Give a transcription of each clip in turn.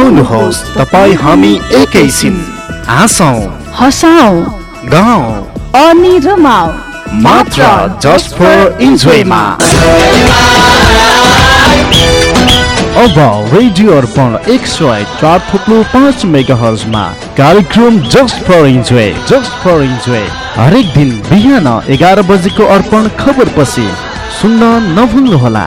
आउनुहोस् तपाईँ हामी एकैछिन हाँसौँ। हसाउ। गाउँ। अनि रमाउ मात्र जस्ट फर इन्जोयमा अब रेडियो अर्पण एक सय चार थुप्रो पाँच मेगा हर्जमा कार्यक्रम just for enjoy just for enjoy हरेक दिन बिहान एघार बजेको अर्पण खबर पछि सुन्न नभुल्नुहोला।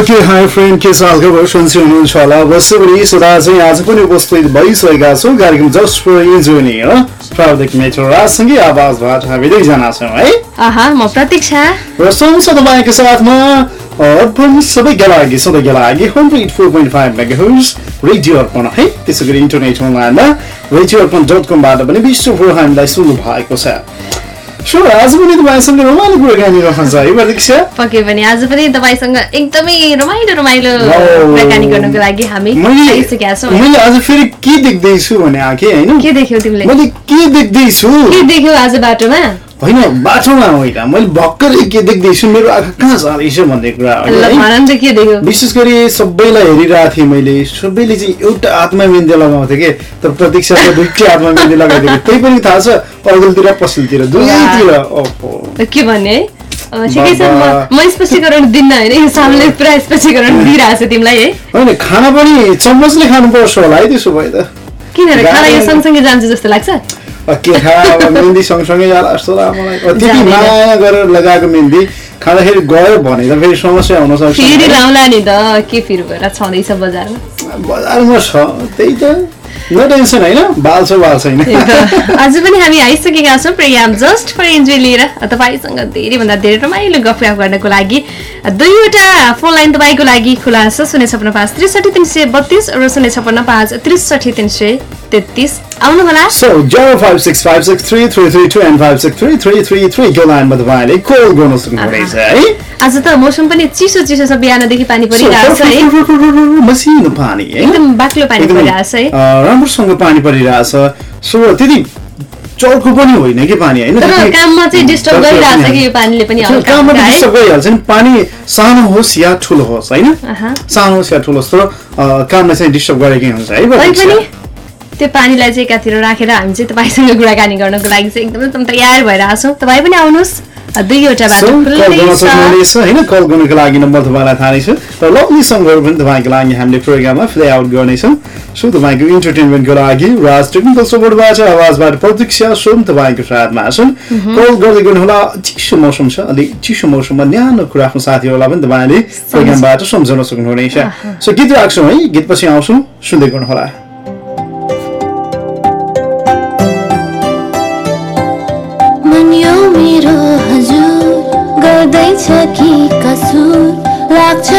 Okay hi friend के छ हालखबर सुन्छु हुनुहुन्छ होला अवश्य पनि सुधा चाहिँ आज पनि उपस्थित भइसकेका छौँ। कार्यक्रम जस्ट फर इन्जोय नि हो? प्राविधिक मेट्रो राजसँगै आवाजबाट हामी दुईजना छौँ है? आहा म प्रतीक्षा र सँगछ तपाईँको साथमा अर्पण सबैका लागि सधैँका लागि hundred four point five mega radio Arpan है? त्यसै गरी इन्टरनेट अनलाइनमा रेडियो अर्पण डट कमबाट पनि विश्वभर हामीलाई सुन्नु भएको छ। सो आज पनि तपाईँसँग रमाइलो कुराकानी रहन्छ है प्रतीक्षा पक्कै पनि आज पनि तपाईँसँग एकदमै रमाइलो रमाइलो। कुराकानी गर्नको लागि हामी मैले छौँ। आज फेरि के देख्दैछु भने आँखे होइन? के देख्यौ तिमीले? मैले के देख्दैछु? के देख्यौ आज बाटोमा? होइन बाटोमा होइन। मैले भर्खरै के देख्दैछु मेरो आँखा कहाँ जाँदैछ भन्ने कुरा विशेष गरी सबैलाई हेरिरहेको थिएँ मैले। सबैले चाहिँ एउटा हातमा मेहन्दी लगाउँथे कि? तर प्रतीक्षाले दुइटै हातमा मेहन्दी लगाइदिएको त्यही पनि थाहा छ अघिल्तिर पछिल्तिर दुवैतिर। के भन्ने? ठिकै छ। म म स्पष्टीकरण दिन्न होइन यो सामले पुरा स्पष्टीकरण दिइरहेको छ तिमीलाई है। होइन खाना पनि चम्मचले खानुपर्छ होला है त्यसो भए त। किन रे? खाना यो सँगसँगै जान्छ जस्तो लाग्छ। अब के खा अब मेहन्दी सँगसँगै जाला जस्तो लाग्छ मलाई। त्यति। माया गरेर लगाएको मेहन्दी खाँदाखेरि गयो भने त फेरि समस्या हुन सक्छ फेरि लाउला नि त के फेरि भएर छँदैछ बजारमा? बजारमा छ त्यही त। न टेन्सन होइन बाल छ बाल छैन। आज पनि हामी आइसकेका छौँ प्रोग्राम जस्ट फर इन्जोय लिएर। तपाईँसँग धेरैभन्दा धेरै रमाइलो गफगाफ गर्नको लागि दुईवटा फोन लाइन तपाईँको लागि खुला छ शून्य छपन्न पाँच त्रिसठी तिन सय बत्तिस र शून्य छपन्न पाँच त्रिसठी तिन सय तेत्तिस आउनुहोला So, 0565633332 and 5633333 को लाइनमा तपाईँले कल गर्न सक्नुहुनेछ है आज त मौसम पनि चिसो चिसो छ बिहानदेखि पानी परिरहेको छ है मसिनो पानी है एकदम बाक्लो पानी एकदम, परिरहेको छ है अ, राम्रोसँग पानी परिरहेछ सो त्यति चर्को पनि होइन कि पानी होइन काममा चाहिँ डिस्टर्ब पनि कि यो पानीले पनि होइन। हल्का काममा हल्का है डिस्टर्ब गरिहाल्छ नि पानी सानो होस् या ठुलो होस् होइन। सानो होस् या ठुलो होस् तर कामलाई चाहिँ डिस्टर्ब गरेकै हुन्छ है त्यो पानीलाई चाहिँ एकातिर राखेर हामी चाहिँ तपाईँसँग कुराकानी गर्नको लागि चाहिँ एकदमै एकदम तयार भएर छौँ। तपाईँ पनि आउनुहोस्। अ, दुईवटा So, बाटो कल गर्न खुल्लै छ। सक्नुहुनेछ होइन? कल गर्नको लागि नम्बर तपाईँलाई थाहा नै छ। र लभली सङ्गहरू पनि तपाईँको लागि हामीले प्रोग्राममा प्ले आउट गर्नेछौँ। सो तपाईँको इन्टरटेनमेन्टको लागि राज टेक्निकल सपोर्टबाट आवाजबाट प्रतीक्षा सुन तपाईँको साथमा छन्। कल गर्दै गर्नुहोला चिसो मौसम छ अलिक चिसो मौसममा न्यानो कुरा आफ्नो साथीहरूलाई पनि तपाईँले प्रोग्रामबाट सम्झाउन सक्नुहुनेछ। सो गीत राख्छौँ है। गीत पछि आउँछौँ सुन्दै गर्नुहोला। गर्दैछ कि कसुर लाग्छ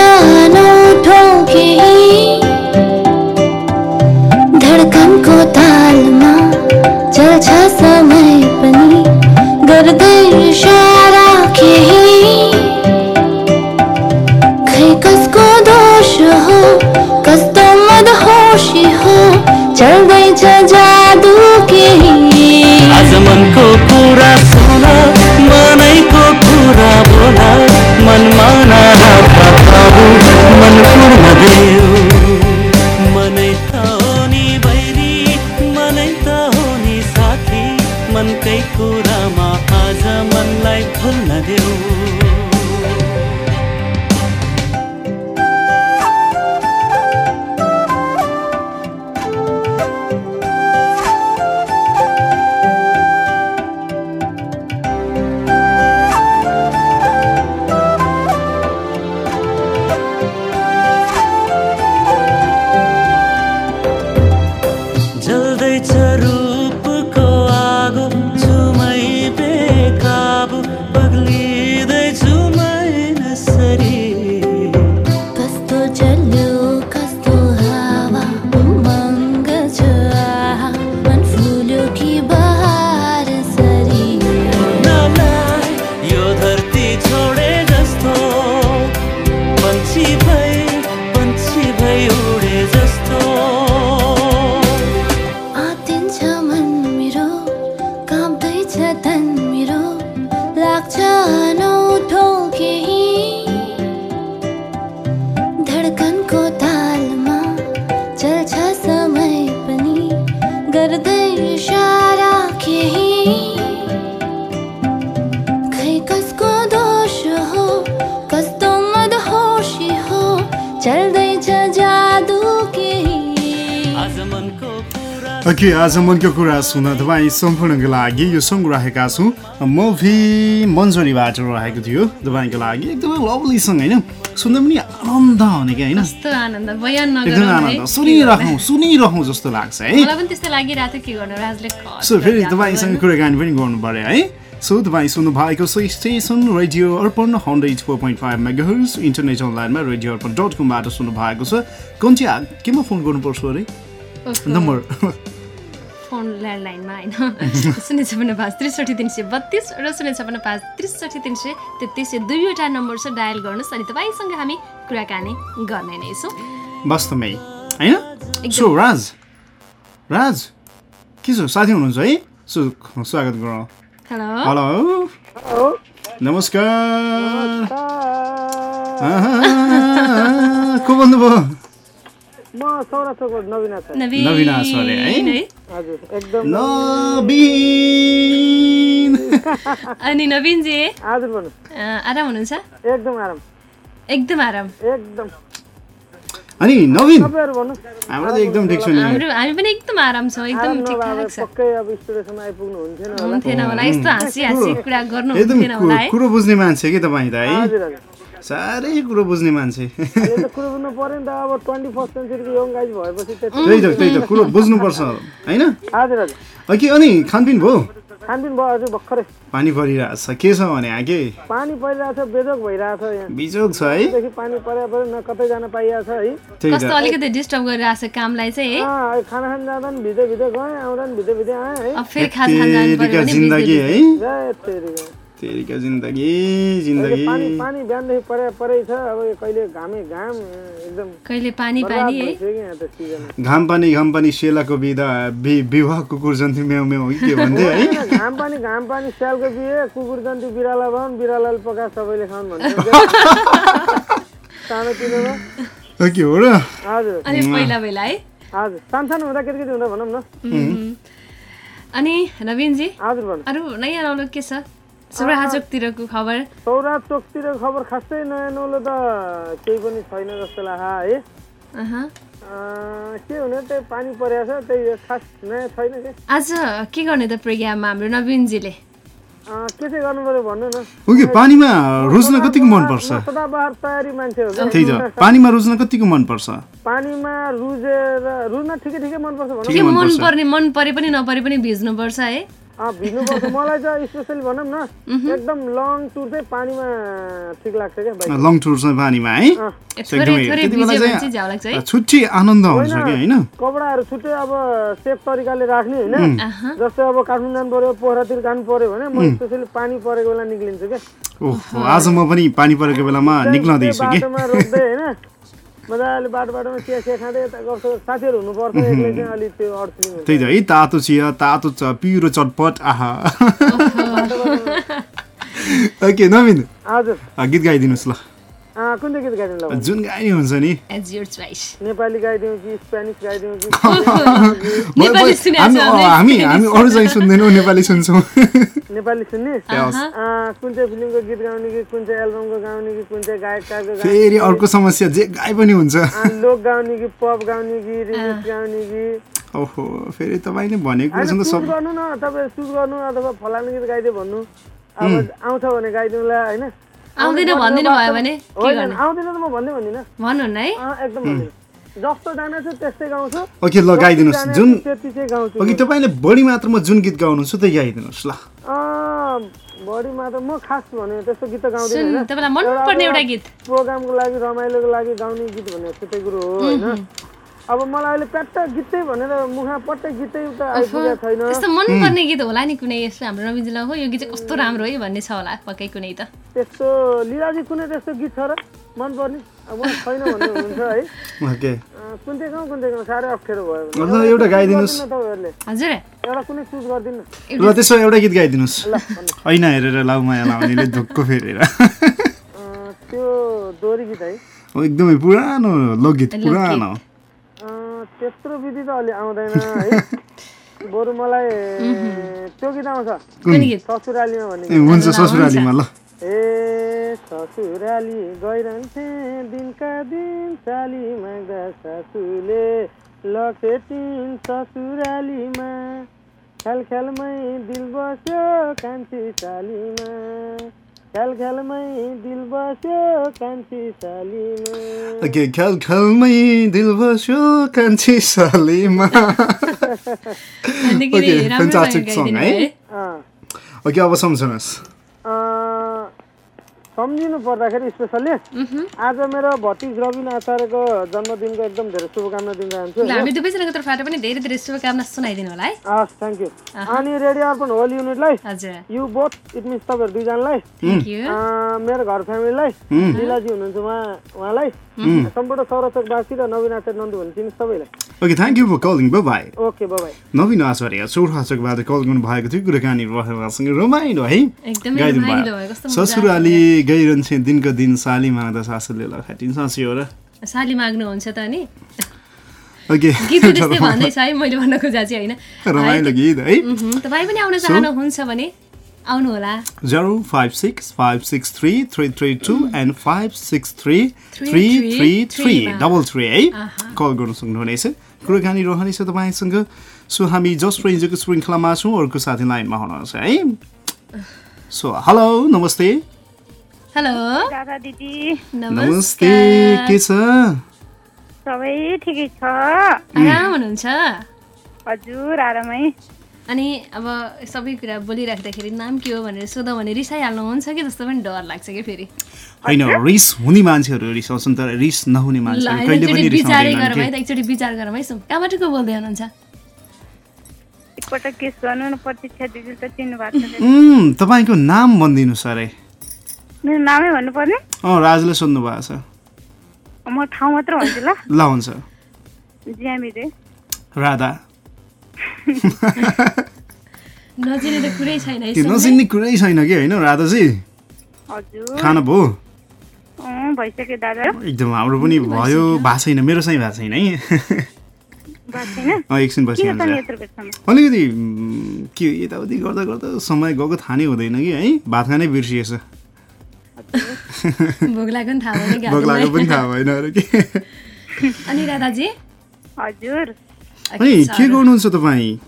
आज मनको कुरा सुन तपाईँ सम्पूर्णको लागि यो सङ्ग राखेका छौँ मुभी मन्जरीबाट रहेको थियो। तपाईँको लागि एकदमै लभली सङ्ग होइन? सुन्दा पनि आनन्द आउने क्या होइन? सुनिरहँ सुनिरहँ जस्तो लाग्छ है? के सो फेरि तपाईँसँग कुराकानी पनि गर्नु पऱ्यो है? सो तपाईँ सुन्नु भएको छ station radio Arpan hundred four point five megahertz internet अनलाइनमा रेडियो अर्पण डट कमबाट सुन्नु भएको छ। कुन चाहिँ केमा फोन गर्नुपर्छ अरे? नम्बर। फोन ल्यान्डलाइनमा होइन? शून्य छपन्न पाँच त्रिसठी तिन सय बत्तिस र शून्य छपन्न पाँच त्रिसठी तिन सय तेत्तिस यो दुईवटा नम्बर छ डायल गर्नुहोस् अनि तपाईँसँग हामी कुराकानी गर्ने नै छौँ। वास्तवमै होइन? सो राज राज के छ? साथी हुनुहुन्छ है? सो स्वागत गरौँ। हेलो। हेलो। नमस्कार। को भन्नुभयो? म सौरा चोकबाट नवीन आचार्य नवीन आचार्य है? हजुर एकदम नवीन अनि नवीनजी हजुर भन्नु आराम हुनुहुन्छ एकदम आराम एकदम आराम एकदम अनि नवीन हाम्रो त एकदम ठिक छ हामी पनि एकदम आराम छौँ एकदम ठिकठाक छ पक्कै अब स्टुडियोसम्म आइपुग्नु हुन्थेन होला यस्तो हाँसी हाँसी कुरा गर्नु हुन्थेन होला है कुरो बुझ्ने मान्छे कि तपाईँ त है साह्रै कुरो बुझ्ने मान्छे। यो त कुरो बुझ्नु पऱ्यो नि त अब ट्वेन्टी फर्स्ट सेन्चुरीको यङ गाइज भएपछि त्यही त त्यही त कुरो बुझ्नुपर्छ होइन? हजुर हजुर। कि अनि खानपिन भयो? खानपिन भयो हजुर भर्खरै। पानी परिरहेछ के छ भने आके पानी परिरहेछ बेजोग भइरहेछ यहाँ। बिजोग छ है? पानी परे न कतै जान पाइएको छ है? कस्तो अलिकति डिस्टर्ब गरिरहेको छ कामलाई चाहिँ है? खाना खान जाँदा नि भिडियो भिडियो गएँ आउँदा नि भिडियो आएँ है? अब फेरि खान जानु पर्यो तेरिका भने जिन्दगी है? तेरिका। तेरिका जिन्दगी जिन्दगी। पानी पानी बिहानदेखि परे परै छ अब यो कहिले घामे घाम एकदम कहिले पानी पानी है। कि घाम पानी घाम पानी सेलाको बिदा विवाह कुकुर जन्ती म्याउ म्याउ कि के भन्थे है घाम पानी घाम पानी स्यालको बिहे कुकुर जन्ती बिराला भवन बिरालाले पका सबैले खाउन् भन्छ सानो तिनोमा। के हो र? हजुर। अनि पहिला पहिला है? हजुर। सानो सानो हुँदा केटी हुँदा भनौँ न. अनि नवीनजी? हजुर भन्नु अरू नयाँ नौलो के छ? सौराचोकतिरको खबर? सौरा चोकतिर खबर खासै नयाँ नौलो त केही पनि छैन जस्तो लाग्छ है। अहँ। अँ, के हुने त्यही पानी परेको छ त्यही खास नयाँ छैन के? आज के गर्ने त प्रोग्राममा हाम्रो नवीनजीले? अँ, के चाहिँ गर्नु पर्यो भन्नु न? हो कि पानीमा रुच्न कतिको मनपर्छ? म सदाबहार तयारी मान्छे हो त्यही त पानीमा रुच्न कतिको मनपर्छ? पानीमा रुजेर रुज्न ठिकै ठिकै मनपर्छ भनौँ मन पर्ने मन परे पनि नपरे पनि भिज्नुपर्छ है। अँ, भिज्नुपर्छ मलाई चाहिँ स्पेसली भनौँ न एकदम लङ टुर चाहिँ पानीमा ठिक लाग्छ क्या बाइक लङ टुर छ पानीमा है? चाहिँ चाहिँ छुट्टी आनन्द आउँछ कि होइन? कपडाहरू छुट्टै अब सेफ तरिकाले राख्ने होइन? जस्तै अब काठमाडौँ जानु पर्यो पोखरातिर जानु पर्यो भने म स्पेसली पानी परेको बेला निक्लिन्छु क्या। ओहो आज म पनि पानी परेको बेलामा निक्लँदैछु कि? मजाले बाटो बाटोमा चिया चिया खाँदै यता साथीहरू हुनुपर्छ एक्लै चाहिँ अलिक त्यो त्यही त है तातो चिया तातो पिरो चटपट आहा। ओके नवीन। हजुर। गीत गाइदिनुहोस् ल। कुन चाहिँ गीत गाइदिनु जुन गाइने हुन्छ नि। एज युर चोइस नेपाली गाइदिउँ कि स्पेनिस गाइदिउँ कि? हामी हामी अरू चाहिँ सुन्दैनौँ नेपाली सुन्छौँ। नेपाली सुन्ने? कुन चाहिँ फिल्मको गीत गाउने कि कुन चाहिँ एल्बमको गाउने कि कुन चाहिँ गायककारको गाउने फेरि अर्को समस्या जे गाई पनि हुन्छ। लोक गाउने कि पप गाउने कि रिमिक्स गाउने कि? ओहो फेरि तपाईँले भनेको सब गर्नु न तपाईँ चुज गर्नु अथवा फलानु गीत गाइदियो भन्नु। अब आउँछ भने गाइदिउँला होइन? आउँदैन भनिदिनु भयो भने के होइन गर्ने? आउँदैन त म भन्दै भन्दिनँ। भन्नु न है? अँ, एकदम भन्दिनँ। जस्तो जाने छु त्यस्तै गाउँछु। ओके ल गाइदिनुहोस्। जुन जाने छु त्यति चाहिँ गाउँछु। ओके तपाईँले बढी मात्रामा जुन गीत गाउनुहुन्छ त्यही गाइदिनुहोस् ल। अँ, बढी मात्र म खास भने त्यस्तो गीत त गाउँदिनँ तपाईँलाई मनपर्ने एउटा गीत। प्रोग्रामको लागि रमाइलोको लागि गाउने गीत भन्ने छुट्टै कुरो हो होइन। अब मलाई अहिले प्याट्ट गीतै भनेर मुखमा पट्टै गीतै त आइपुगेको छैन। यस्तो मनपर्ने गीत होला नि कुनै यस्तो हाम्रो नवीनजीलाई हो यो गीत चाहिँ कस्तो राम्रो है भन्ने छ होला पक्कै कुनै त। त्यस्तो लिलाजी कुनै त्यस्तो गीत छ र? मनपर्ने? अब छैन भन्ने हुनुहुन्छ है। कुन चाहिँ गाउँ कुन चाहिँ गाउँ? साह्रै अप्ठ्यारो भयो। भने। ल एउटा गाइदिनुहोस्। गरिदिनु न तपाईँहरूले। हजुर। एउटा कुनै चुज गरिदिनु। न ल त्यसो एउटा गीत गाइदिनुहोस्। ऐना हेरेर लाउ माया लाउनेले धुक्क फेरेर। अँ, त्यो दोहोरी गीत है। हो, एकदमै पुरानो लोकगीत। पुरानो। त्यत्रो विधि त अलि आउँदैन है। बरु मलाई त्यो गीत आउँछ। ससुरालीमा भन्ने ए हुन्छ ससुरालीमा ल। ए ससुराली गइरहन्थे दिनका दिन चाली माग्दा सासुले लखेटिन् ससुरालीमा। ख्याल ख्यालमै दिल बस्यो कान्छी सालीमा ख्याल ख्यालमै दिल बस्यो कान्छी सालीमा ओके दिल बस्यो कान्छी सालीमा गाइदिनु song, भयो है? ओके अब सम्झनुहोस्। अँ, सम्झिनु पर्दाखेरि स्पेसल्ली आज मेरो भतिज रविन आचार्यको जन्मदिनको एकदम धेरै शुभकामना दिन चाहन्छु ल हामी दुवैजनाको तर्फबाट पनि धेरै धेरै शुभकामना सुनाइदिनु होला है। हस् थ्याङ्क यू अनि रेडियो अर्पण होल युनिटलाई हजुर। यु बोथ इट मिन्स तपाईँहरू दुईजनालाई थ्याङ्क यू अँ, मेरो घर फ्यामिलीलाई लिलाजी हुनुहुन्छ उहाँ उहाँलाई सम्पूर्ण सौरचकवासी र नवीन आचार्य नन्दु चिन्नु सबैलाई। Okay thank you for calling bye okay bye नवीन आचार्य चौराचकबाट कल गर्नु भएको थियो कुराकानी रमाइलो है। ससुराली गइरहन्छे दिनको दिन साली माग्दा सासूले लखाटिन्छ हो र। साली माग्नुहुन्छ त नि। ओके। गीत त्यस्तै भन्दैछ है मैले भन्न खोजा चाहिँ होइन। रमाइलो गीत है। मह्म, तपाईँ पनि आउन चाहनुहुन्छ भने आउनु होला zero five six five six three three three two and five six three three three three double three है कल गर्नु सक्नुहुनेछ। कुराकानी रहनेछ तपाईँसँग। सो हामी जस्ट रेन्जको श्रृङ्खलामा छौँ अर्को साथी लाइनमा हुनुहुन्छ है? सो हेलो नमस्ते। हेलो दादा दिदी नमस्ते के छ सबै ठिकै छ आराम हुनुहुन्छ हजुर आरामै अनि अब सबै कुरा बोलिराख्दाखेरि नाम के हो भनेर सोधौँ भने रिसाइहाल्नुहुन्छ कि जस्तो पनि डर लाग्छ कि फेरि? होइन रिस हुने मान्छेहरू रिसाउँछन् तर रिस नहुने मान्छेहरू कहिले पनि एकचोटि विचारै रिसाउँदैनन् गरौँ है त एकचोटि विचार गरौँ है कहाँबाट को बोल्दै हुनुहुन्छ? तपाईँको नाम भनिदिनुहोस् अरे मेरो नामै भन्नुपर्ने? अँ राजले सोध्नु भएको छ। म ठाउँ मात्र भन्छु ल। ल हुन्छ। ज्यामी रे राधा। नचिने त कुरै छैन। नचिन्ने कुरै छैन कि होइन राधाजी? हजुर। खाना भयो अँ, भइसक्यो दादा। एकदम हाम्रो पनि भयो भएको छैन मेरो चाहिँ भएको छैन है। भएको छैन? अँ, एकछिन बेरसम्म अलिकति के यताउति गर्दा गर्दा समय गएको थाहा नै हुँदैन कि है। भात खानै बिर्सिएछ। भोक लाग्यो नि थाहा भयो भोक लागेको पनि थाहा भएन अरे कि? अनि राधाजी? हजुर। अनि के गर्नुहुन्छ तपाईँ?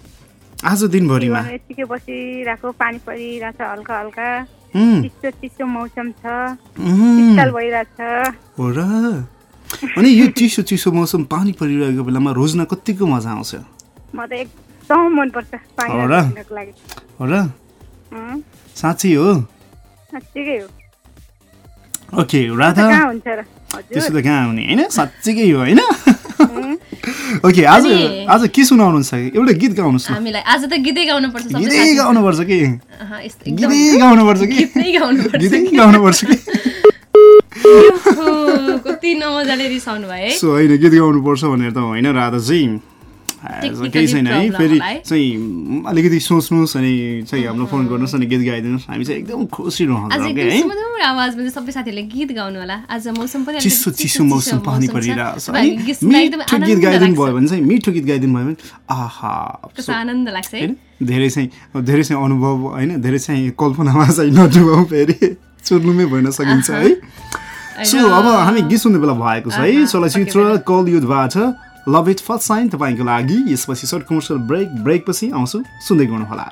आज दिनभरिमा। यत्तिकै बसिरहेको पानी परिरहेछ हल्का हल्का। चिसो चिसो मौसम छ। भइरहेछ हो र। अनि यो चिसो चिसो मौसम पानी परिरहेको बेलामा रोज्न कतिको मजा आउँछ? म त एकदम मनपर्छ पानी हो र? साँच्ची हो? साँच्चीकै हो। ओके त राधा। कहाँ हुन्छ र? त्यसो त कहाँ हुने? होइन साँच्चीकै हो होइन? ओके आज आज के सुनाउनुहुन्छ? एउटा गीत गाउनुहोस् हामीलाई आज त गीतै गाउनुपर्छ सबै गीतै गाउनुपर्छ कि? अहँ, यस्तो एकदम गीतै गाउनुपर्छ कि? गीतै गाउनुपर्छ। कि? ओहो, कति नमजाले रिसाउनु भयो है। सो होइन गीत गाउनुपर्छ भनेर त होइन राधा Technically केही छैन है फेरि। चाहिँ अलिकति सोच्नुहोस् अनि चाहिँ हाम्रो फोन गर्नुहोस् अनि गीत गाइदिनुहोस्। हामी चाहिँ एकदम खुसी रहन्छौँ सबै साथीहरूले गीत गाउनु होला। आज मौसम पनि चिसो चिसो मौसम पानी। परिरहेको छ। गीत मिठो गाइदिनु। भयो भने चाहिँ मिठो गीत गाइदिनु भयो भने आहा आनन्द लाग्छ है। धेरै चाहिँ धेरै चाहिँ अनुभव होइन धेरै चाहिँ कल्पनामा चाहिँ नडुबाउ फेरि। चुर्नुमै भइन सकिन्छ है। सो अब हामी गीत सुन्ने बेला भएको छ है। चलचित्र कल युद्धबाट लभ इट फर्स्ट साइन तपाईँको लागि। यसपछि सर्ट कमर्सियल ब्रेक ब्रेकपछि आउँछु। सुन्दै गर्नुहोला।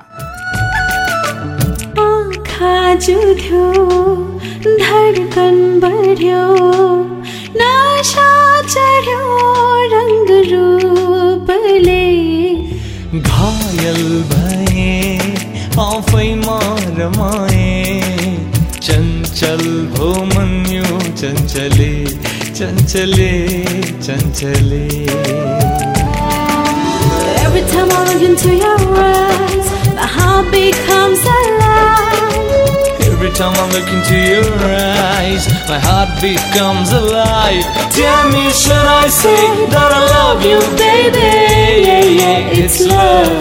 आँखा जुठ्यो धडकन बढ्यो नशा चढ्यो रङ्ग रूपले। घायल भए आफैमा रमाए चञ्चल भो Manyu चञ्चले। चञ्चले चञ्चले Every time I look into your eyes The heart becomes alive Every time I look into your eyes My heart becomes alive Tell me should I say that I love you baby Yeah, yeah, it's love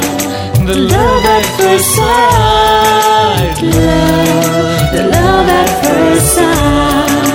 The love at first sight Love The love at first sight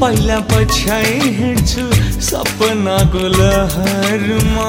पहिला पछ्याइ हिँड्छु सपनाको लहरमा।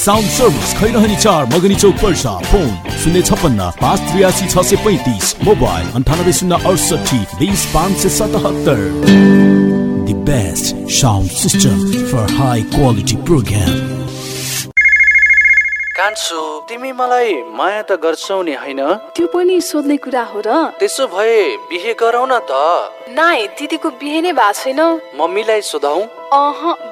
Sound service Khairahani चार मगनी चौक Parsa phone शून्य छप्पन्न पाँच त्रियासी छ सय पैँतिस मोबाइल अन्ठानब्बे शून्य अडसठी बिस पाँच सय सतहत्तर The best sound system for high quality program. कान्छु तिमी मलाई माया त गर्छौ नि होइन? त्यो पनि सोध्ने कुरा हो र। त्यसो भए बिहे गरौ न त। नाइ दिदीको बिहे नै भएको छैन। मम्मीलाई सोधौ। अह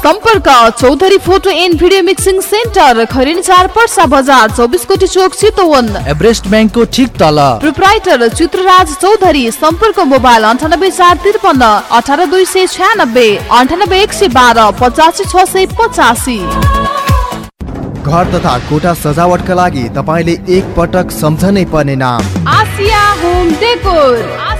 सम्पर्क Chaudhary photo and video mixing centre Khaireni चार पर्सा बजार चौबिस कोटी चोक चितवन। एभरेस्ट ब्याङ्कको ठिक तल। प्रोप्राइटर चित्रराज चौधरी सम्पर्क मोबाइल अन्ठानब्बे चार त्रिपन्न अठार दुई सय छ्यानब्बे अन्ठानब्बे एक सय बाह्र पचासी छ सय पचासी। घर तथा कोठा सजावटका लागि तपाईँले एक पटक सम्झनै पर्ने नाम। Asia home decor Asia home decor.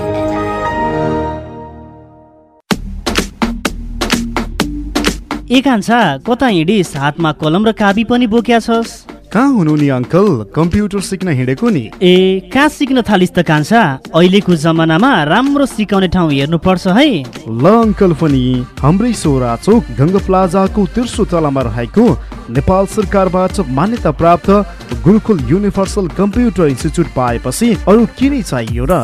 ए कान्छा कता हिँडिस हातमा कलम र काबी पनि बोक्या छस् कहाँ हुनु नि अङ्कल? कम्प्युटर सिक्न हिँडेको नि। ए कहाँ सिक्न थालिस् त कान्छा? अहिलेको जमानामा राम्रो सिकाउने ठाउँ हेर्नुपर्छ है। ल अङ्कल पनि हाम्रै सोरा चोक गङ्गा प्लाजाको तेर्सो तलामा रहेको नेपाल सरकारबाट मान्यता प्राप्त गुरुकुल युनिभर्सल कम्प्युटर इन्स्टिच्युट पाएपछि अरू के नै चाहियो र?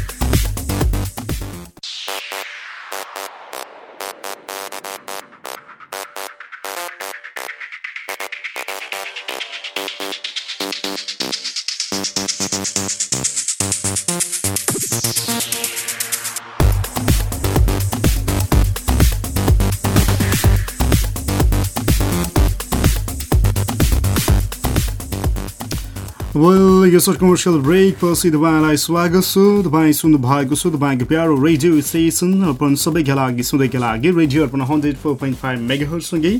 वेल यो सर्ट कमर्सियल ब्रेक पछि तपाईँलाई स्वागत छु तपाईँ सुन्नु भएको छु तपाईँको प्यारो रेडियो स्टेसन अर्पण सबैका लागि सुन्दैका लागि radio Arpan hundred four point five मेगाहरूसँगै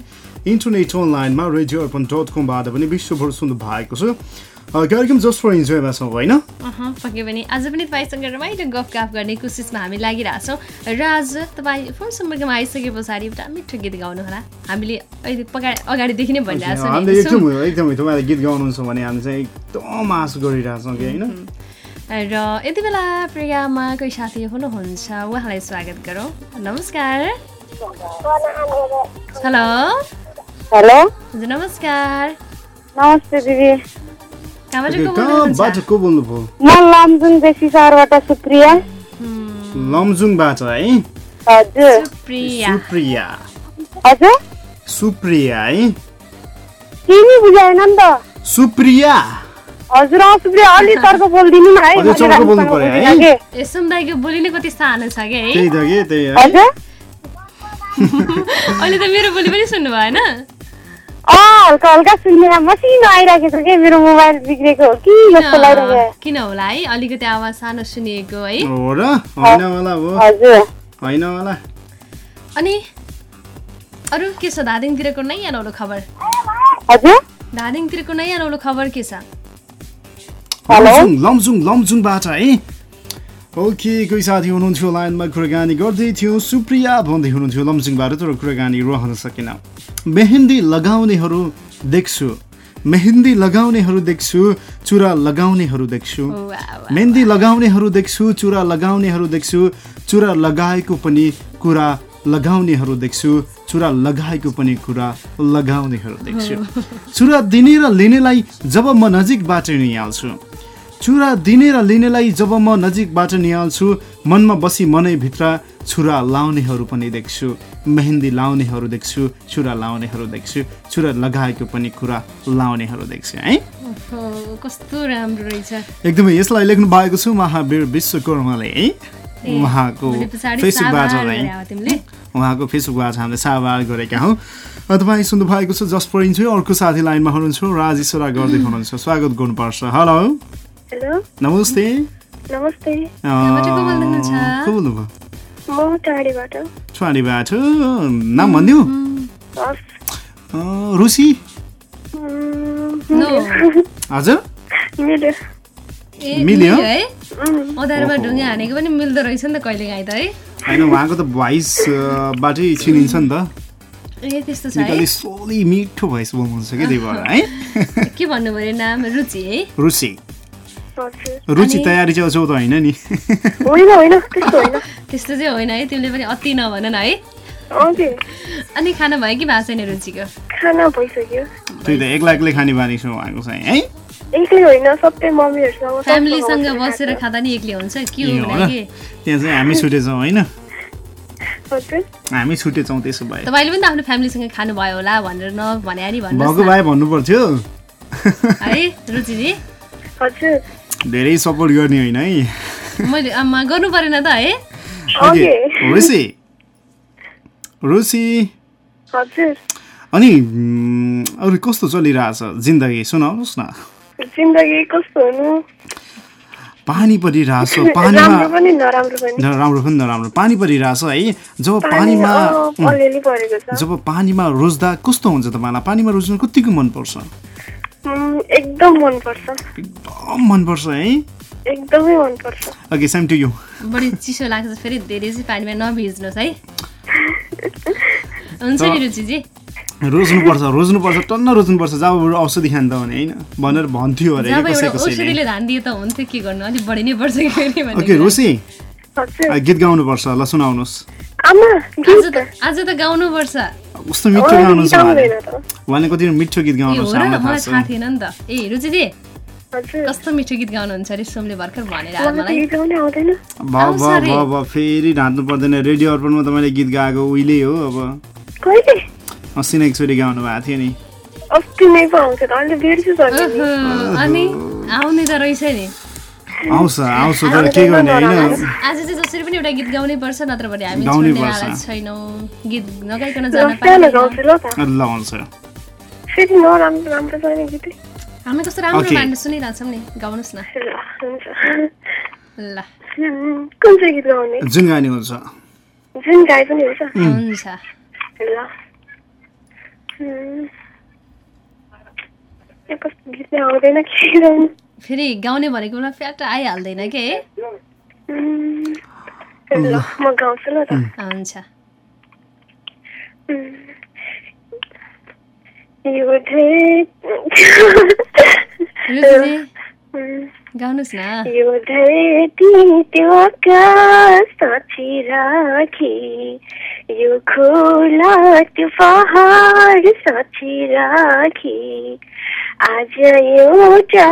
internet अनलाइनमा रेडियो अर्पण डट कमबाट पनि विश्वभर सुन्नु भएको छ कार्यक्रम जस्ट फर इन्जोयमा छौँ होइन? अहँ, पक्कै पनि। आज पनि तपाईँसँग रमाइलो गफगाफ गर्ने कोसिसमा हामी लागिरहेछौँ। र आज तपाईँ फोन सम्पर्कमा आइसके पछाडि एउटा मिठो गीत गाउनु होला हामीले अहिले पगा अगाडिदेखि नै भनिरहेको छौँ एकदम नि। एकदमै तपाईँले गीत गाउनुहुन्छ भने हामी चाहिँ एकदम आश गरिरहेछौँ कि होइन? र यति बेला प्रोग्राममा कोही साथी हुनुहुन्छ उहाँलाई स्वागत गरौँ। नमस्कार। हेलो। हेलो। हजुर नमस्कार। नमस्ते दिदी। कहाँबाट को को बोल्नुभयो म लामजुङ बेसी सहरबाट सुप्रिया लमजुङबाट है हजुर प्रिया सुप्रिया हजुर सुप्रिया है तिमी बुझाएन नि त सुप्रिया हजुर अँ सुप्रिया अलि तर्क बोलिदिनु न है चर्को बोल्नु पर्यो है? कि। ए सुन्दाईको बोली नै कति सानो छ क्या है त्यही त के त्यही है अहिले त मेरो बोली पनि सुन्नु भएन हल्का हल्का सुन्ने मसिनो आइरहेको छ कि मेरो मोबाइल बिग्रेको हो? कि जस्तो लागिरहेको किन होला है? अलिकति आवाज सानो सुनिएको है। हो र? होइन होला हो। हजुर। होइन होला। अनि अरू के छ? धादिङतिरको नयाँ नौलो खबर। हजुर? धादिङतिरको नयाँ नौलो खबर के छ? लमजुङ लमजुङ लमजुङबाट है ओके कोही साथी हुनुहुन्थ्यो लाइनमा कुराकानी गर्दै थियो। सुप्रिया भन्दै हुनुहुन्थ्यो लमजुङबाट तर कुराकानी रहन सकेन। मेहेन्दी लगाउनेहरू देख्छु। मेहेन्दी लगाउनेहरू देख्छु चुरा लगाउनेहरू देख्छु। मेहन्दी लगाउनेहरू देख्छु चुरा लगाउनेहरू देख्छु। चुरा लगाएको पनि कुरा लगाउनेहरू देख्छु। चुरा लगाएको पनि कुरा लगाउनेहरू देख्छु। चुरा दिने र लिनेलाई जब म नजिकबाट निहाल्छु चुरा दिने र लिनेलाई जब म नजिकबाट निहाल्छु मनमा बसी मनैभित्र छुरा लाउनेहरू पनि देख्छु मेहेन्दी लाउनेहरू देख्छु चुरा लाउनेहरू देख्छु चुरा लगाएको पनि कुरा लाउनेहरू देख्छु है? कस्तो राम्रो रहेछ। एकदमै यसलाई लेख्नु भएको छु महावीर विश्वकर्माले है? उहाँको फेसबुकबाट उहाँको फेसबुकबाट हामीले साभार गरेका हौँ। तपाईँ सुन्नु भएको छ जस्ट परिन्छु अर्को साथी लाइनमा हुनुहुन्छ राजेश्वरा गर्दै हुनुहुन्छ। स्वागत गर्नुपर्छ। हेलो। हेलो नमस्ते नमस्ते को बोल्नुभयो म टाढीबाट छुवाडीबाट नाम भनिदिउ रुसी हजुर मिल्यो है अँधारोमा ढुङ्गा हानेको पनि मिल्दो रहेछ नि त कहिले काहीँ त है होइन उहाँको त भोइस बाटै चिनिन्छ नि त ए त्यस्तो छ है स्लोली मिठो भोइस बोल्नुहुन्छ कि त्यही भएर है के भन्नु पर्यो नाम रुचि है रुचि हजुर रुचि तयारी चाहिँ अझौ त होइन नि होइन होइन त्यस्तो चाहिँ होइन है तिमीले पनि अति नभन न है अनि खाना भयो कि भएको छैन रुचिको खाना भइसक्यो त्यही त एक्लै एक्लै खाने बानी छ उहाँको चाहिँ है एक्लै होइन सबै मम्मीहरूसँग फ्यामिलीसँग बसेर खाँदा नि एक्लै हुन्छ के हो त्यहाँ चाहिँ हामी छुटेछौँ होइन हामी छुटेछौँ त्यसो भए तपाईँले पनि त आफ्नो फ्यामिलीसँग खानुभयो होला भनेर नभने नि भएको भन्नुहोस् भए भन्नु पर्थ्यो। है रुचिजी हजुर धेरै सपोर्ट गर्ने होइन है। मैले आमा गर्नु परेन त है। ओके। रुचि रुचि हजुर। अनि अरू कस्तो चलिरहेछ जिन्दगी? सुनाउनुहोस् न। जिन्दगी कस्तो हुनु? पानी परिरहेछ राम्रो पानीमा पनि नराम्रो पनि। नराम्रो। पानी परिरहेछ है। जब पानी पानीमा अँ, उम्, अलिअलि परेको छ। जब पानीमा रोज्दा कस्तो हुन्छ तपाईँलाई पानीमा रोज्नु कतिको मनपर्छ? एकदम मनपर्छ एकदम मनपर्छ है एकदमै मनपर्छ ओके सेम टु यु बढी चिसो लाग्छ फेरि धेरै चाहिँ पानीमा नभिज्नुहोस् है। हुन्छ नि रुचिजी? रोज्नुपर्छ रोज्नुपर्छ टन्न रोज्नुपर्छ। जब बरु औषधि खान त भने होइन? भनेर भन्थ्यो अरे औषधिले धान दिए त हुन्थ्यो के गर्नु? अलिक बढी नै पर्छ कि फेरि भने ओके आ, गीत गाउनुपर्छ ल सुनाउनुहोस्। आमा आज त आज त गाउनुपर्छ। कस्तो मिठो गाउनुहुन्छ गीत उहाँले कति मिठो गीत हामीलाई थाहा मलाई थाहा छ। थिएन नि त। ए रुचिजी कस्तो मिठो गीत गाउनुहुन्छ अरे सोमले भर्खर भनेर आयो मलाई गाउनै फेरि ढाँट्नु पर्दैन। रेडियो अर्पणमा तपाईँले गीत गाएको उहिले हो अब। कहिले? अस्ति नै एकचोटि गाउनु भएको थियो नि। अस्ति नै पो आउँछ त। अहिले बिर्छु त नि। ओहो, अनि आउने त रहेछ नि। आउँछ आउँछ तर के गर्ने होइन? आज चाहिँ जसरी पनि एउटा गीत गाउनै पर्छ नत्र भने हामी गाउनै पर्छ। छैनौँ। गीत नगाइकन जान पाइँदैन। गाउँछु ल त। ल हुन्छ। फेरि नराम्रो राम्रो छैन गीतै। हामी कस्तो राम्रो. ब्यान्ड सुनिरहेछौँ नि गाउनुहोस् न। ल हुन्छ। ल। उम्, कुन चाहिँ गीत गाउने? जुन गाने हुन्छ। जुन गाए पनि हुन्छ? हुन्छ। ल। कस्तो गीत आउँदैन के? गाउनु फेरि गाउने भनेको बेला फ्याट आइहाल्दैन के? उम्, ल म गाउँछु ल त। हुन्छ। गाउनुहोस् न। यो धरती त्यो आकाश साक्षी राखी यो खोला त्यो पहाड साक्षी राखी। आज एउटा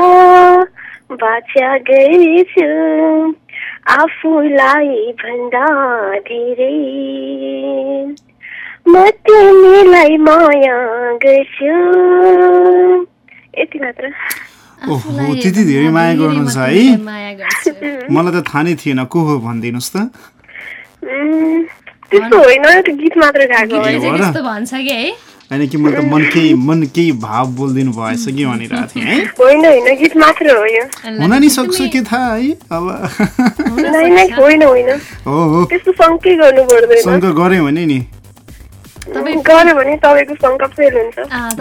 बाचा गर्छु आफूलाई भन्दा धेरै। म तिमीलाई माया गर्छु। यति मात्र। ओहो त्यति धेरै माया गर्नुहुन्छ है? मलाई त थाहा नै थिएन को हो भनिदिनुहोस् त। त्यस्तो होइन त्यो गीत मात्र गाएको? त्यस्तो भन्छ कि है? होइन कि मैले त मन केही मन केही भाव बोलिदिनु भएछ कि भनिरहेको थिएँ है? होइन होइन गीत मात्र हो यो। हुन नि सक्छ के थाहा है? अब होइन होइन हो हो। त्यस्तो सङ्कै गर्नु पर्दैन। शङ्कर गऱ्यो भने नि। भने तपाईँको शङ्का फेल हुन्छ।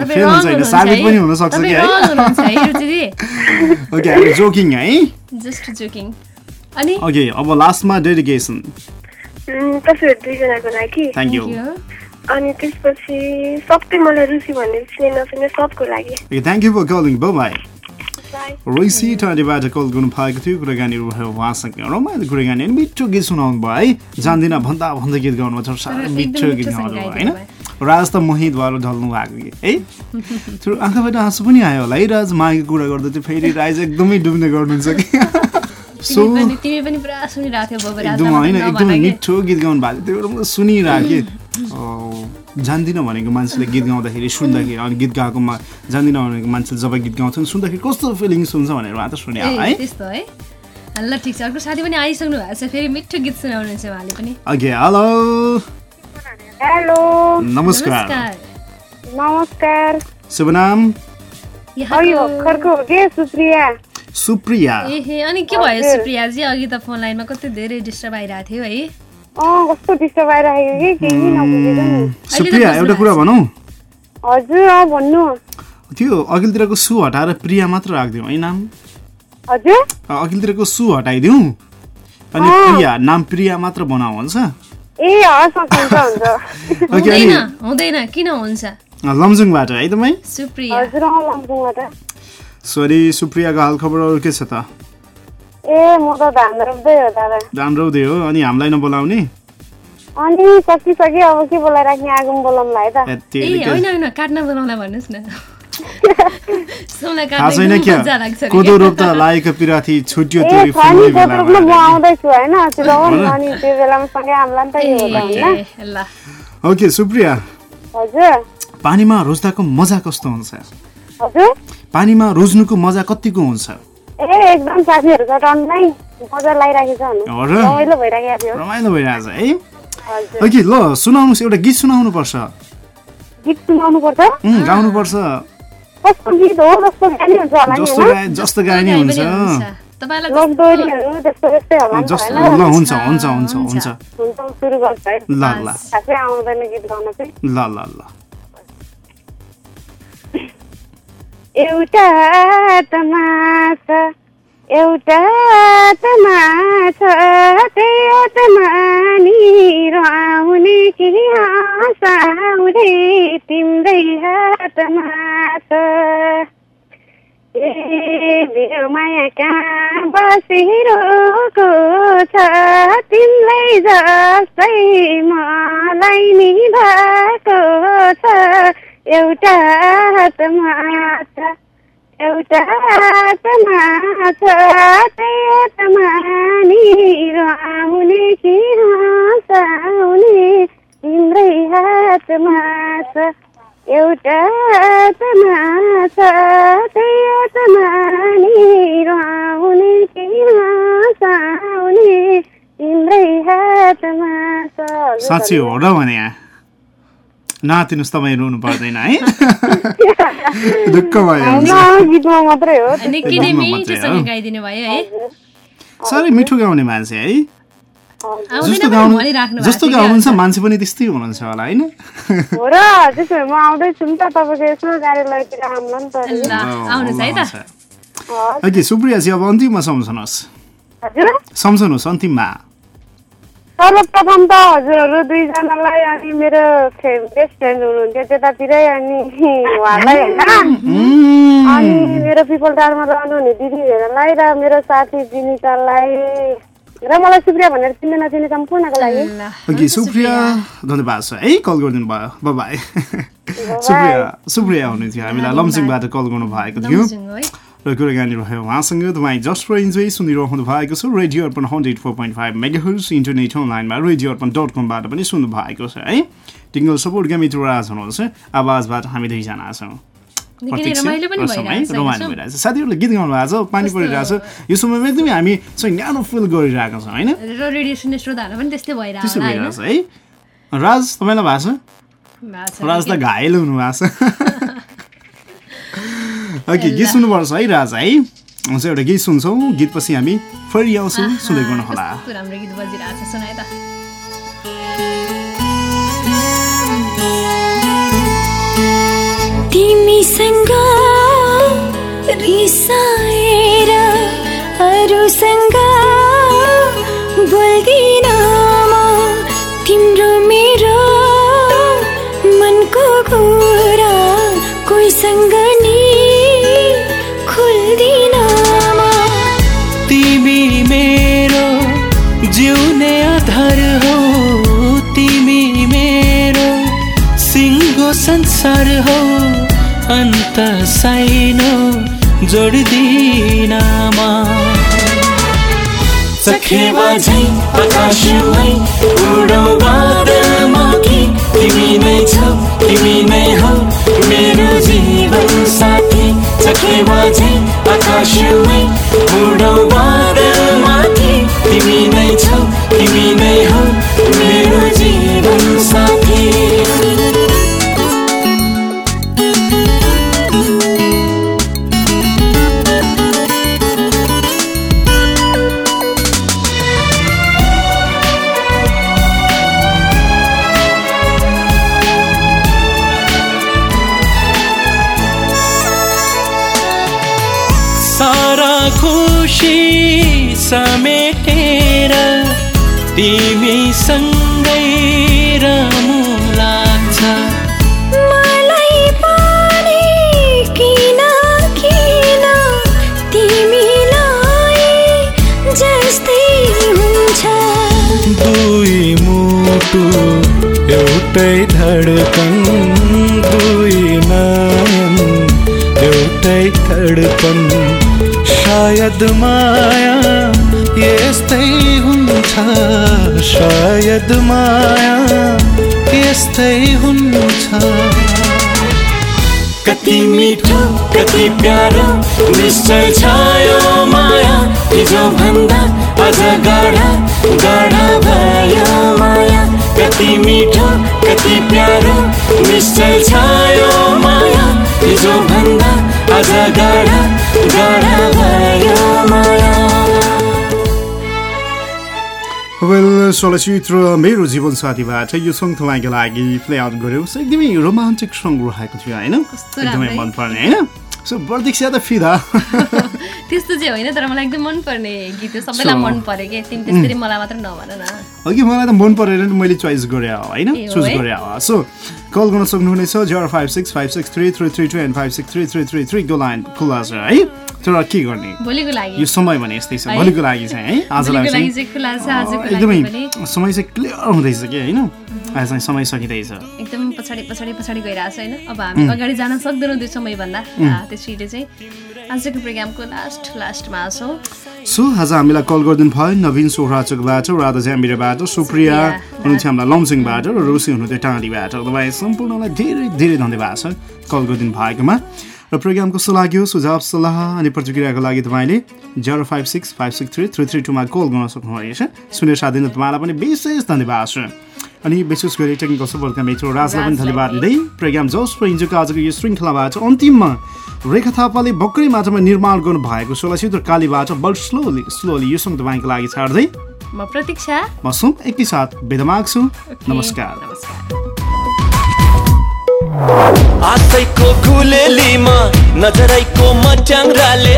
फेल हुन्छ होइन? साबित पनि हुन सक्छ कि है? ओके हामी जोकिङ है? जस्ट जोकिङ अनि ओके अब लास्टमा डेडिकेसन तपाईँहरू दुईजनाको लागि Thank you. अनि त्यसपछि सबै मलाई रुचि भन्ने चिने नचिने सबको लागि। Okay thank you for calling bye रोइसी टाढीबाट कल गर्नु भएको थियो कुराकानी भयो उहाँसँग रमाइलो कुराकानी अनि मिठो गीत सुनाउनु भयो है? जान्दिनँ भन्दा भन्दा गीत गाउनु छ साह्रै मिठो गीत गाउनु भयो होइन? राज त मोहित भएर ढल्नु भएको कि है? थ्रु आँखाबाट आँसु पनि आयो होला है राज? मागेको कुरा गर्दा चाहिँ फेरि राज एकदमै डुब्ने गर्नुहुन्छ कि? तिमी पनि पुरा सुनिरहेको थियौ एकदम होइन एकदमै मिठो गीत गाउनु भएको थियो म सुनिरहेको कि जान्दिनँ भनेको मान्छेले गीत गाउँदाखेरि सुन्दाखेरि अनि गीत गाएकोमा जान्दिनँ भनेको मान्छेले जब गीत गाउँछन् सुन्दाखेरि कस्तो फिलिङ्स हुन्छ भनेर उहाँ त सुने ए, है? त्यस्तो है? ल ठिक छ। अर्को साथी पनि आइसक्नु भएको छ फेरि मिठो गीत सुनाउनुहुन्छ उहाँले पनि। Okay hello. हेलो। नमस्कार। नमस्कार। शुभ नाम? सुप्रिया? सुप्रिया। एहे अनि के भयो हजुर। सुप्रियाजी? अघि त फोन लाइनमा कति धेरै डिस्टर्ब आइरहेको थियो है। अँ कस्तो डिस्टर्ब आइरहेको कि? केही नबुझेको नि। सुप्रिया एउटा कुरा भनौँ। हजुर अँ भन्नु। त्यो अघिल्तिरको सु हटाएर प्रिया मात्र राखिदिउँ है नाम? हजुर। अघिल्तिरको सु हटाइदिउँ। अनि। प्रिया नाम प्रिया मात्र बनाऊ हुन्छ? ए हस् हस्, हुन्छ हुन्छ। हुँदैन हुँदैन किन हुन्छ? लमजुङबाट है तपाईँ? सुप्रिया। हजुर लमजुङबाट। सरी सुप्रियाको हाल खबरहरू के छ त ए म त धान रोप्दै हो दादा। धान रौदे हो अनि हामीलाई नबोलाउने? अनि सकिसक्यो अब के बोलाइराख्ने आगो बोलाउँला है त। यति ए के- होइन होइन काट्न बोलाउँदा भन्नुहोस् न। सुनलाई थाहा काट्न छैन एकदम क्या मजा लाग्छ अरे कोदो। रोप्दा लागेको पिराती छुट्यो त्यो म आउँदैछु होइन? अनि त्यो बेलामा सँगै नि त यो होला ओके सुप्रिया। हजुर। पानीमा रोज्दाको मजा कस्तो हुन्छ? हजुर। पानीमा रोज्नुको मजा कतिको हुन्छ? ए एकदम साथीहरू त टन्नै मजा लगाइराखेको छ हो रमाइलो रमाइलो ओके ल सुनाउनुहोस् एउटा गीत सुनाउनु पर्छ गीत सुनाउनु पर्छ जस्तो हुन्छ। गाए जस्तो गाए नि? ल हुन्छ हुन्छ हुन्छ हुन्छ। हुन्छ। सुरु गर्छ है। ल ल। खासै आउँदैन गीत गाउन चाहिँ। ल ल। एउटा तमासा एउटा तमासा त्यही तमानी आउने कि हाँसाउने तिम्रै हातमा छ ए मेरो माया कहाँ बसिरहेको छ? तिमीलाई जस्तै मलाई नि भएको छ। एउटा हातमा छ एउटा हातमा छ हातमा नि आउने कि हँसाउने तिम्रै हातमा छ एउटा हातमा छ हातमा नि आउने कि हँसाउने तिम्रै हातमा छ साँच्ची हो र भने? नातिनुहोस् तपाईँ रुनु पर्दैन है ढुक्क भयो साह्रै मिठो गाउने मान्छे है जस्तो गाउनु जस्तो गाउनुहुन्छ। मान्छे पनि त्यस्तै हुनुहुन्छ होला होइन हो र त्यसो भए म आउँदैछु नि त तपाईँको यसो गाडी लगेर आउँला नि त ल आउनुहोस् है त ओके सुप्रियाजी अब अन्तिममा सम्झनुहोस् सम्झनुहोस् अन्तिममा सर्वप्रथम त हजुरहरू दुईजनालाई अनि मेरो बेस्ट फ्रेन्ड हुनुहुन्थ्यो त्यतातिरै अनि उहाँलाई होइन। अनि मेरो पिपल टारमा रहनुहुने दिदीहरूलाई र मेरो साथी जिनितालाई। र मलाई सुप्रिया भनेर चिन्ने नचिने सम्पूर्णको लागि। ओके सुप्रिया। धन्यवाद छ है कल गरिदिनु भयो। बाई सुप्रिया सुप्रिया हुनुहुन्थ्यो हामीलाई। लमसिङबाट कल गर्नु भएको थियो र कुराकानी रह्यो उहाँसँग तपाईँ जस्ट फर इन्जोय सुनिरहनु भएको छ radio Arpan hundred four point five megahertz internet अनलाइनमा रेडियो अर्पण डट कमबाट पनि सुन्नु भएको छ है? टिङ्गल सपोर्ट गेमी राज हुनुहुन्छ आवाजबाट हामी दुईजना छौँ। भइरहेछ साथीहरूले गीत गाउनु भएको छ पानी परिरहेछ। यो समयमा एकदमै हामी न्यानो फिल गरिरहेको छौँ होइन? त्यस्तै भइरहेछ है? राज तपाईँलाई भएको छ? छ। राज त। घायल हुनु भएको छ। ओके गीत सुन्नुपर्छ है राज है? हुन्छ एउटा गीत सुन्छौँ। गीतपछि हामी फेरि आउँछौँ सुन्दै गर्नु होला। कस्तो राम्रो गीत बजिरहेको छ सुनाए त। तिमीसँग रिसाएर अरूसँग बोल्दिन म। तिम्रो संसार हो अन्त साइनो आकाशमै उडौ बादलमाथि तिमी नै छौ तिमी नै हौ मेरो जीवन साथी। बादलमाथि तिमी नै एउटै धडकन दुई नयन एउटै धडकन। सायद माया यस्तै हुन्छ सायद माया यस्तै हुन्छ। कति मिठो कति प्यारो निश्चय छायो माया हिजो भन्दा अझ गाढा गाढा कति प्यारो निश्चय छायो माया हिजो भन्दा अझ गाढा गाढा भयो माया। वेल चलचित्र मेरो जीवन साथीबाट यो सङ्ग तपाईँको लागि प्ले आउट गऱ्यो एकदमै रोमान्टिक सङ्ग रहेको थियो होइन? एकदमै। मनपर्ने होइन? सो प्रतीक्षा त फिदा त्यस्तो चाहिँ होइन तर मलाई एकदम मनपर्ने गीत हो। सबैलाई मन पर्यो कि तिमी त्यसरी मलाई मात्र नभन न। अघि मलाई त मन परेर नि मैले चोइस गरेँ होइन? चुज? गरेँ सो कल गर्न सक्नुहुनेछ zero five six five six three three three two and five six three three three थ्रीको line खुल्ला छ है तर के गर्ने भोलिको लागि। यो समय भने यस्तै छ? भोलिको लागि चाहिँ है? आजलाई एकदमै समय चाहिँ क्लियर हुँदैछ कि होइन? आज चाहिँ समय सकिँदैछ। एकदम पछाडि पछाडि पछाडि गइरहेको छ होइन? अब हामी उम्. अगाडि जान सक्दैनौँ त्यो समयभन्दा। त्यसैले चाहिँ आजको प्रोग्रामको लास्ट लास्टमा छौँ सो आज हामीलाई कल गरिदिनु भयो नवीन सोहराचोकबाट राधा ज्यामिरेबाट सुप्रिया हुनुहुन्थ्यो हामीलाई लमसिङबाट र रोसी हुनुहुन्थ्यो टाँडीबाट। तपाईँ सम्पूर्णलाई धेरै धेरै धन्यवाद छ कल गरिदिनु भएकोमा र प्रोग्रामको सुलाग्यो सुझाव सल्लाह अनि प्रतिक्रियाको लागि तपाईँले zero five six five six three three three टूमा call गर्न सक्नुहुनेछ। सुनेर साथ तपाईँलाई पनि विशेष धन्यवाद छ। अनि विशेष गरी टेक्निकल सपोर्टका मित्र राजलाई पनि धन्यवाद दिँदै प्रोग्राम जस इन्जोको आजको यो श्रृङ्खलाबाट अन्तिममा रेखा थापाले भर्खरै मात्रामा निर्माण गर्नु भएको चलचित्र कालीबाट बल स्लोली स्लोली यो सङ्ग तपाईँको लागि छाड्दै म प्रतीक्षा। म सुम एकैसाथ बेदा माग्छु। नमस्कार। आशैको गुलेलीमा नजरैको मट्याङ्राले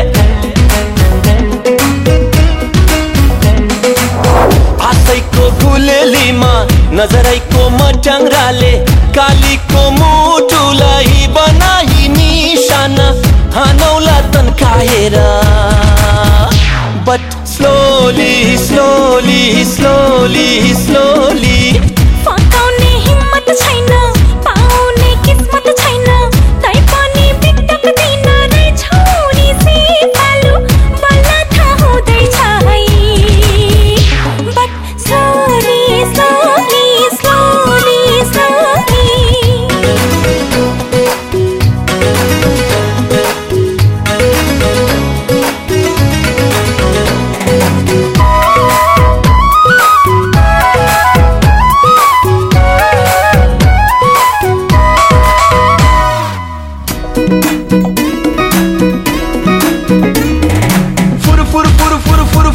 आशैको गुलेलीमा नजरैको मट्याङ्राले कालीको मुटुलाई बनाई निशाना हानौला तन्काएर but slowly slowly slowly slowly फकाउने हिम्मत छैन पाउने किस्मत छैन।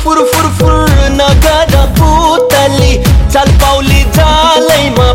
फुर फुर फुर नगर पुतली चाल पाउली जालैमा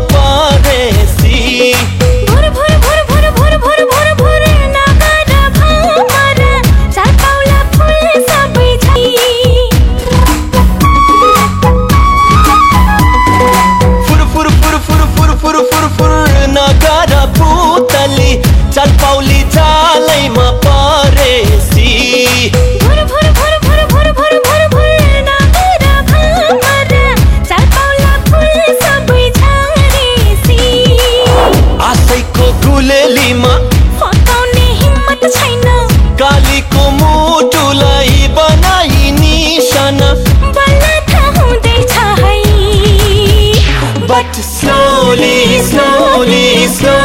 जान। बल्ल थाहा हुँदैछ है। But slowly slowly slow